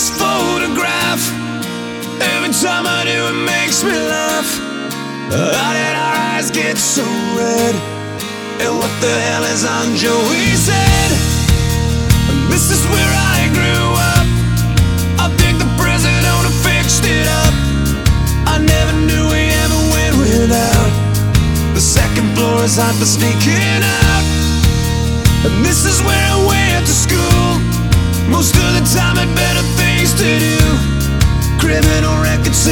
this photograph. Every time I do, it makes me laugh. How did our eyes get so red? And what the hell is on Joey's head? And this is where I grew up. I think the president fixed it up. I never knew we ever went without. The second floor is hot for sneaking out. And this is where I went to school. Most of the time, had better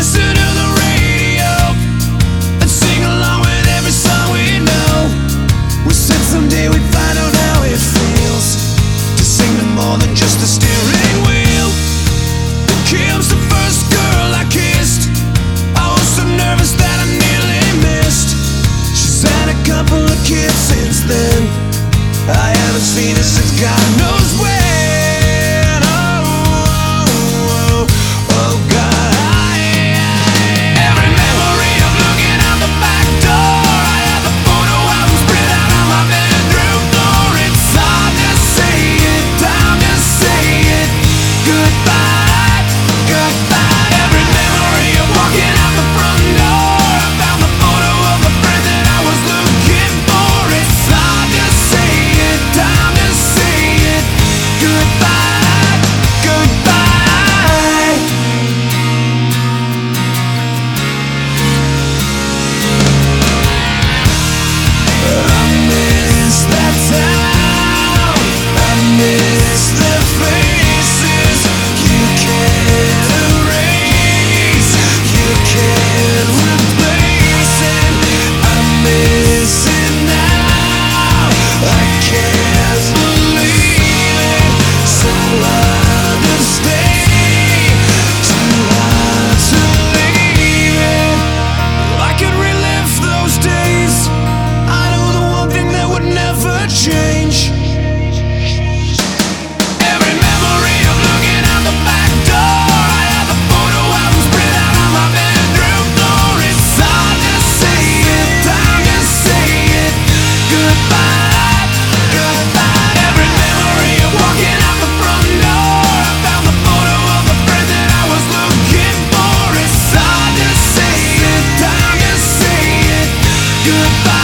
listen Goodbye.